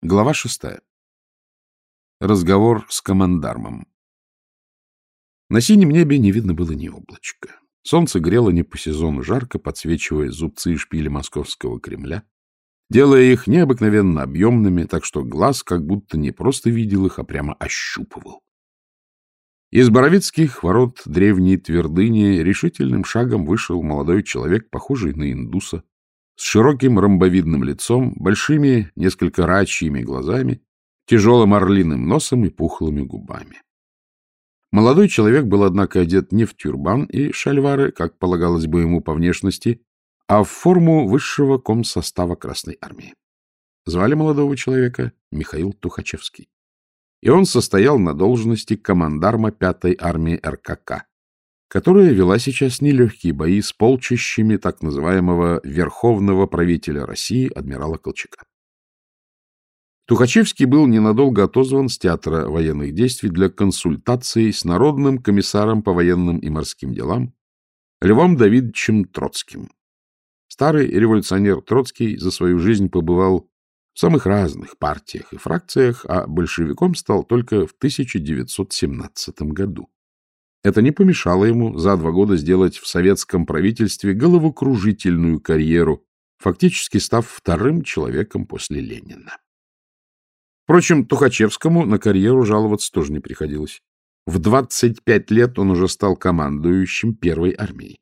Глава шестая. Разговор с командармом. На синем небе не видно было ни облачка. Солнце грело не по сезону жарко, подсвечивая зубцы и шпили московского Кремля, делая их необыкновенно объемными, так что глаз как будто не просто видел их, а прямо ощупывал. Из Боровицких ворот древней твердыни решительным шагом вышел молодой человек, похожий на индуса, с широким ромбовидным лицом, большими, несколько рачьими глазами, тяжелым орлиным носом и пухлыми губами. Молодой человек был, однако, одет не в тюрбан и шальвары, как полагалось бы ему по внешности, а в форму высшего комсостава Красной Армии. Звали молодого человека Михаил Тухачевский. И он состоял на должности командарма 5-й армии РКК, которая вела сейчас нелегкие бои с полчищами так называемого верховного правителя России адмирала Колчака. Тухачевский был ненадолго отозван с театра военных действий для консультации с народным комиссаром по военным и морским делам Львом Давидовичем Троцким. Старый революционер Троцкий за свою жизнь побывал в самых разных партиях и фракциях, а большевиком стал только в 1917 году. Это не помешало ему за два года сделать в советском правительстве головокружительную карьеру, фактически став вторым человеком после Ленина. Впрочем, Тухачевскому на карьеру жаловаться тоже не приходилось. В 25 лет он уже стал командующим первой армией.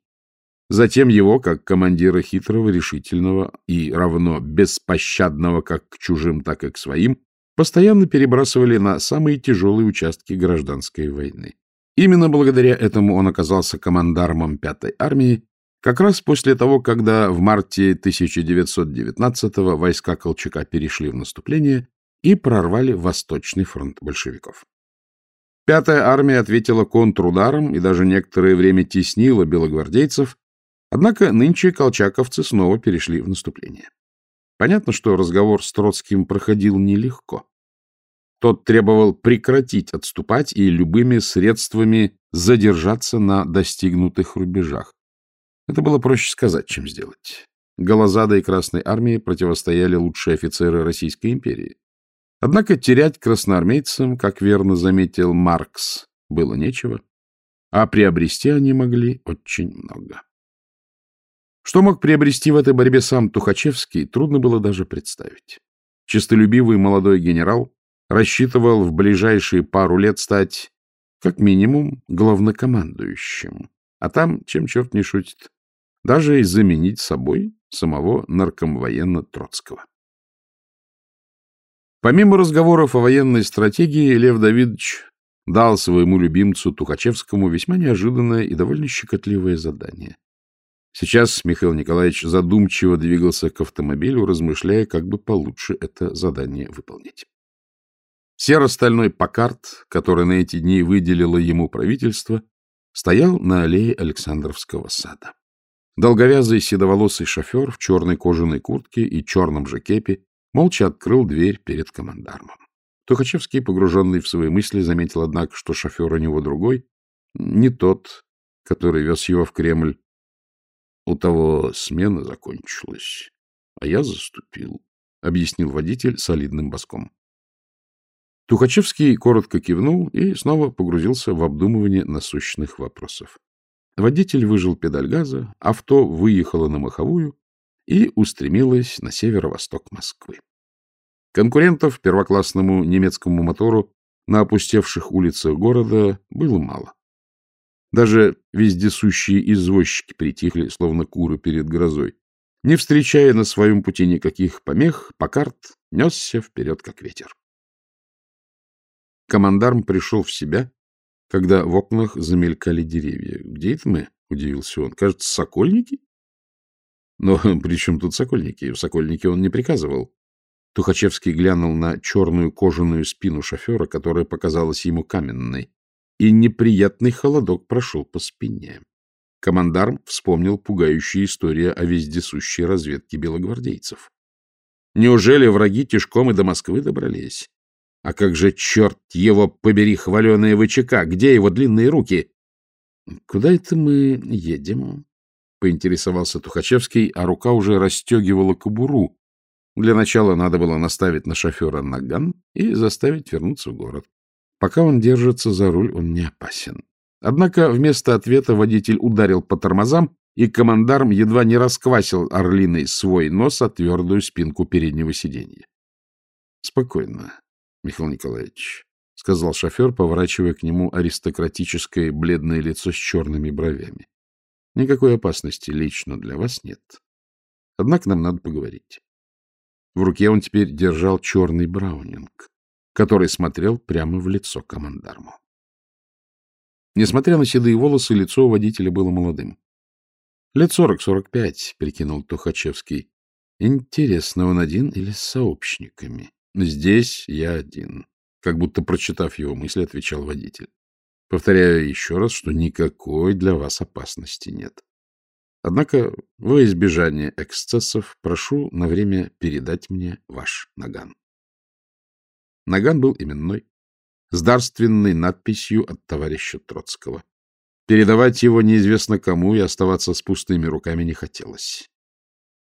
Затем его, как командира хитрого, решительного и равно беспощадного как к чужим, так и к своим, постоянно перебрасывали на самые тяжелые участки гражданской войны. Именно благодаря этому он оказался командармом пятой армии, как раз после того, когда в марте 1919-го войска Колчака перешли в наступление и прорвали Восточный фронт большевиков. Пятая армия ответила контрударом и даже некоторое время теснила белогвардейцев, однако нынче колчаковцы снова перешли в наступление. Понятно, что разговор с Троцким проходил нелегко. Тот требовал прекратить отступать и любыми средствами задержаться на достигнутых рубежах. Это было проще сказать, чем сделать. Голозадой Красной Армии противостояли лучшие офицеры Российской империи. Однако терять красноармейцам, как верно заметил Маркс, было нечего, а приобрести они могли очень много. Что мог приобрести в этой борьбе сам Тухачевский, трудно было даже представить. Чистолюбивый молодой генерал рассчитывал в ближайшие пару лет стать, как минимум, главнокомандующим. А там, чем черт не шутит, даже и заменить собой самого наркомвоенно Троцкого. Помимо разговоров о военной стратегии, Лев Давидович дал своему любимцу Тухачевскому весьма неожиданное и довольно щекотливое задание. Сейчас Михаил Николаевич задумчиво двигался к автомобилю, размышляя, как бы получше это задание выполнить. Серо-стальной покарт, который на эти дни выделило ему правительство, стоял на аллее Александровского сада. Долговязый седоволосый шофер в черной кожаной куртке и черном же кепе молча открыл дверь перед командармом. Тухачевский, погруженный в свои мысли, заметил, однако, что шофер у него другой, не тот, который вез его в Кремль. У того смена закончилась, а я заступил, — объяснил водитель солидным боском. Тухачевский коротко кивнул и снова погрузился в обдумывание насущных вопросов. Водитель выжил педаль газа, авто выехало на маховую и устремилось на северо-восток Москвы. Конкурентов первоклассному немецкому мотору на опустевших улицах города было мало. Даже вездесущие извозчики притихли, словно куры перед грозой. Не встречая на своем пути никаких помех, Покарт несся вперед, как ветер. Командарм пришел в себя, когда в окнах замелькали деревья. — Где это мы? — удивился он. — Кажется, сокольники? Но при чем тут сокольники? В сокольнике он не приказывал. Тухачевский глянул на черную кожаную спину шофера, которая показалась ему каменной, и неприятный холодок прошел по спине. Командарм вспомнил пугающую историю о вездесущей разведке белогвардейцев. Неужели враги тяжком и до Москвы добрались? А как же, черт его побери, хваленая ВЧК? Где его длинные руки? — Куда это мы едем? — поинтересовался Тухачевский, а рука уже расстегивала кобуру, Для начала надо было наставить на шофера наган и заставить вернуться в город. Пока он держится за руль, он не опасен. Однако вместо ответа водитель ударил по тормозам, и командарм едва не расквасил орлиной свой нос о твердую спинку переднего сиденья. — Спокойно, Михаил Николаевич, — сказал шофер, поворачивая к нему аристократическое бледное лицо с черными бровями. — Никакой опасности лично для вас нет. Однако нам надо поговорить. В руке он теперь держал черный браунинг, который смотрел прямо в лицо командарму. Несмотря на седые волосы, лицо у водителя было молодым. Лет сорок-сорок пять, прикинул Тухачевский. Интересно, он один или с сообщниками? Здесь я один. Как будто прочитав его мысли, отвечал водитель. Повторяю еще раз, что никакой для вас опасности нет. Однако, во избежание эксцессов, прошу на время передать мне ваш наган. Наган был именной, с дарственной надписью от товарища Троцкого. Передавать его неизвестно кому и оставаться с пустыми руками не хотелось.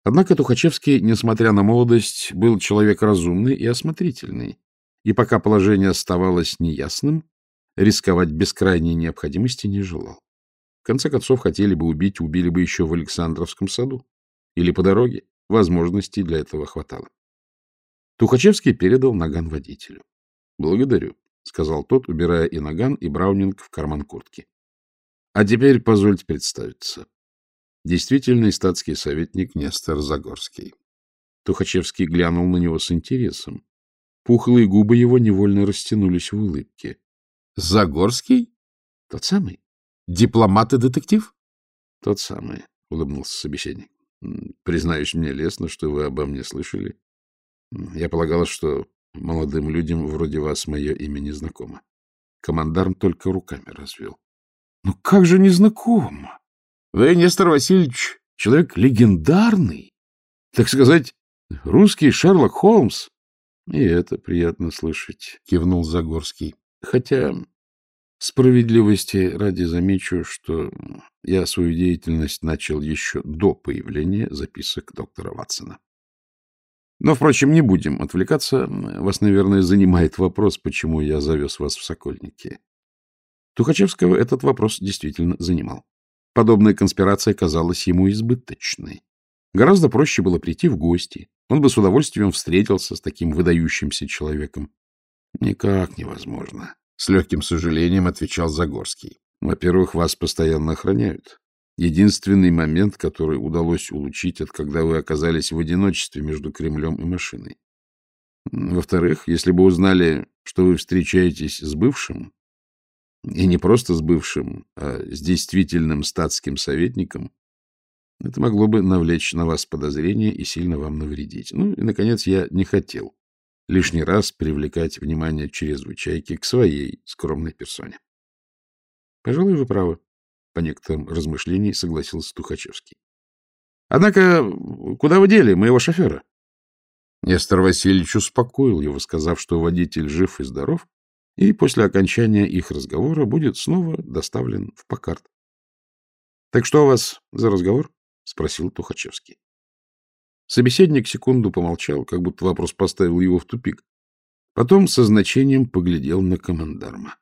Однако Тухачевский, несмотря на молодость, был человек разумный и осмотрительный, и пока положение оставалось неясным, рисковать без крайней необходимости не желал. В конце концов, хотели бы убить, убили бы еще в Александровском саду или по дороге. Возможностей для этого хватало. Тухачевский передал наган водителю. — Благодарю, — сказал тот, убирая и наган, и браунинг в карман куртки. А теперь позвольте представиться. Действительный статский советник Нестор Загорский. Тухачевский глянул на него с интересом. Пухлые губы его невольно растянулись в улыбке. — Загорский? — Тот самый. — Дипломат и детектив? — Тот самый, — улыбнулся собеседник. — Признаюсь, мне лестно, что вы обо мне слышали. Я полагал, что молодым людям вроде вас мое имя не знакомо. Командарм только руками развел. Ну как же незнакомо? Вы, Нестор Васильевич, человек легендарный. Так сказать, русский Шерлок Холмс. И это приятно слышать, кивнул Загорский. Хотя справедливости ради замечу, что я свою деятельность начал еще до появления записок доктора Ватсона. Но, впрочем, не будем отвлекаться. Вас, наверное, занимает вопрос, почему я завез вас в Сокольники. Тухачевского этот вопрос действительно занимал. Подобная конспирация казалась ему избыточной. Гораздо проще было прийти в гости. Он бы с удовольствием встретился с таким выдающимся человеком. — Никак невозможно. С легким сожалением отвечал Загорский. Во-первых, вас постоянно охраняют. Единственный момент, который удалось улучшить, это когда вы оказались в одиночестве между Кремлем и машиной. Во-вторых, если бы узнали, что вы встречаетесь с бывшим, и не просто с бывшим, а с действительным статским советником, это могло бы навлечь на вас подозрения и сильно вам навредить. Ну и, наконец, я не хотел лишний раз привлекать внимание чрезвычайки к своей скромной персоне. Пожалуй, вы правы. По некоторым размышлениям согласился Тухачевский. Однако, куда вы дели моего шофера? Нестор Васильевич успокоил его, сказав, что водитель жив и здоров, и после окончания их разговора будет снова доставлен в Покарт. — Так что у вас за разговор? — спросил Тухачевский. Собеседник секунду помолчал, как будто вопрос поставил его в тупик. Потом со значением поглядел на командарма.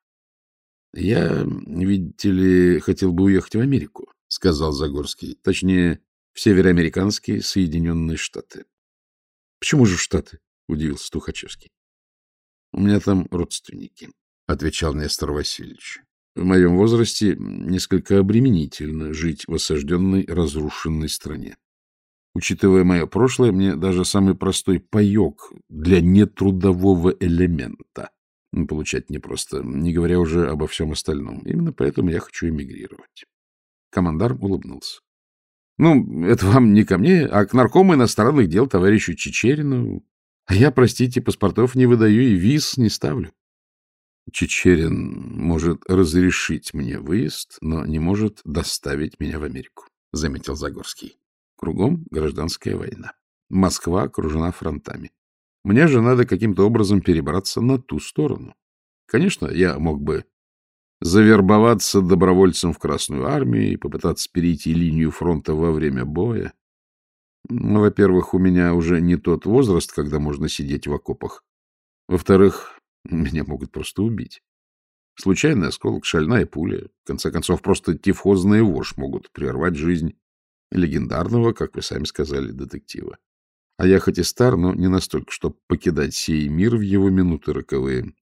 — Я, видите ли, хотел бы уехать в Америку, — сказал Загорский. — Точнее, в североамериканские Соединенные Штаты. — Почему же Штаты? — удивился Тухачевский. У меня там родственники, — отвечал Нестор Васильевич. В моем возрасте несколько обременительно жить в осажденной, разрушенной стране. Учитывая мое прошлое, мне даже самый простой паек для нетрудового элемента получать непросто, не говоря уже обо всем остальном. Именно поэтому я хочу эмигрировать. Командар улыбнулся. — Ну, это вам не ко мне, а к наркому иностранных дел товарищу Чечерину. А я, простите, паспортов не выдаю и виз не ставлю. Чечерин может разрешить мне выезд, но не может доставить меня в Америку, — заметил Загорский. Кругом гражданская война. Москва окружена фронтами. Мне же надо каким-то образом перебраться на ту сторону. Конечно, я мог бы завербоваться добровольцем в Красную армию и попытаться перейти линию фронта во время боя. Во-первых, у меня уже не тот возраст, когда можно сидеть в окопах. Во-вторых, меня могут просто убить. Случайный осколок, шальная пуля. В конце концов, просто тифозные вошь могут прервать жизнь легендарного, как вы сами сказали, детектива. А я хоть и стар, но не настолько, чтобы покидать сей мир в его минуты роковые.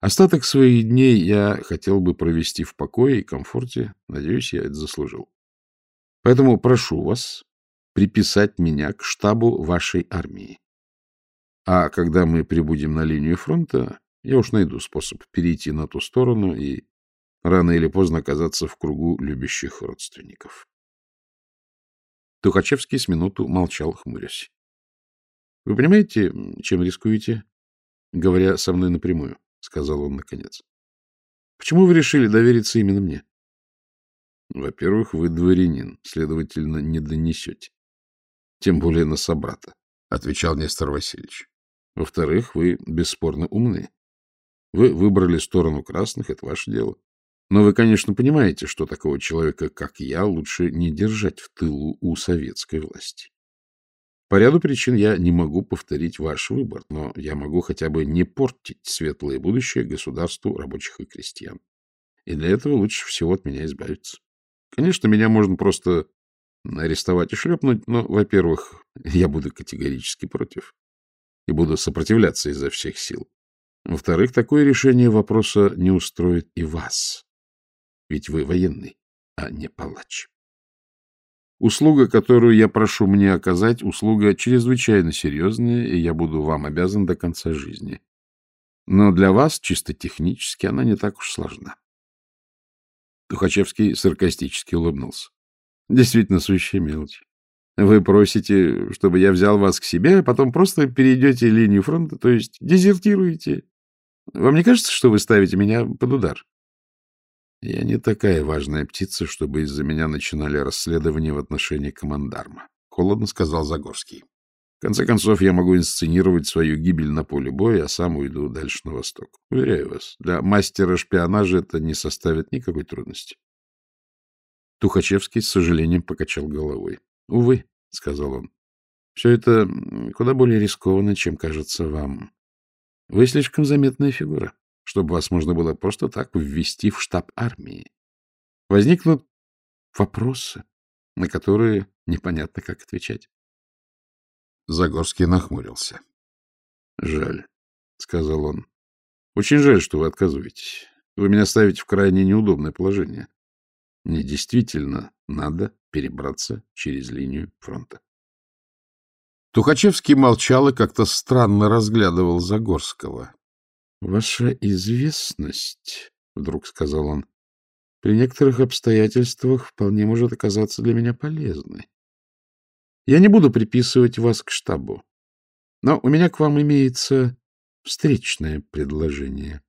Остаток своих дней я хотел бы провести в покое и комфорте. Надеюсь, я это заслужил. Поэтому прошу вас приписать меня к штабу вашей армии. А когда мы прибудем на линию фронта, я уж найду способ перейти на ту сторону и рано или поздно оказаться в кругу любящих родственников. Тухачевский с минуту молчал, хмурясь. — Вы понимаете, чем рискуете, говоря со мной напрямую? — сказал он наконец. — Почему вы решили довериться именно мне? — Во-первых, вы дворянин, следовательно, не донесете. Тем более на собрата, — отвечал Нестор Васильевич. — Во-вторых, вы бесспорно умны. Вы выбрали сторону красных, это ваше дело. Но вы, конечно, понимаете, что такого человека, как я, лучше не держать в тылу у советской власти. По ряду причин я не могу повторить ваш выбор, но я могу хотя бы не портить светлое будущее государству рабочих и крестьян. И для этого лучше всего от меня избавиться. Конечно, меня можно просто арестовать и шлепнуть, но, во-первых, я буду категорически против и буду сопротивляться изо всех сил. Во-вторых, такое решение вопроса не устроит и вас. Ведь вы военный, а не палач. Услуга, которую я прошу мне оказать, услуга чрезвычайно серьезная, и я буду вам обязан до конца жизни. Но для вас, чисто технически, она не так уж сложна. Тухачевский саркастически улыбнулся. Действительно, сущая мелочь. Вы просите, чтобы я взял вас к себе, а потом просто перейдете линию фронта, то есть дезертируете. Вам не кажется, что вы ставите меня под удар? Я не такая важная птица, чтобы из-за меня начинали расследование в отношении командарма, — холодно сказал Загорский. В конце концов, я могу инсценировать свою гибель на поле боя, а сам уйду дальше на восток. Уверяю вас, для мастера шпионажа это не составит никакой трудности. Тухачевский с сожалением покачал головой. — Увы, — сказал он, — все это куда более рискованно, чем кажется вам. Вы слишком заметная фигура чтобы вас можно было просто так ввести в штаб армии. Возникнут вопросы, на которые непонятно, как отвечать. Загорский нахмурился. — Жаль, — сказал он. — Очень жаль, что вы отказываетесь. Вы меня ставите в крайне неудобное положение. Мне действительно надо перебраться через линию фронта. Тухачевский молчал и как-то странно разглядывал Загорского. — Ваша известность, — вдруг сказал он, — при некоторых обстоятельствах вполне может оказаться для меня полезной. Я не буду приписывать вас к штабу, но у меня к вам имеется встречное предложение.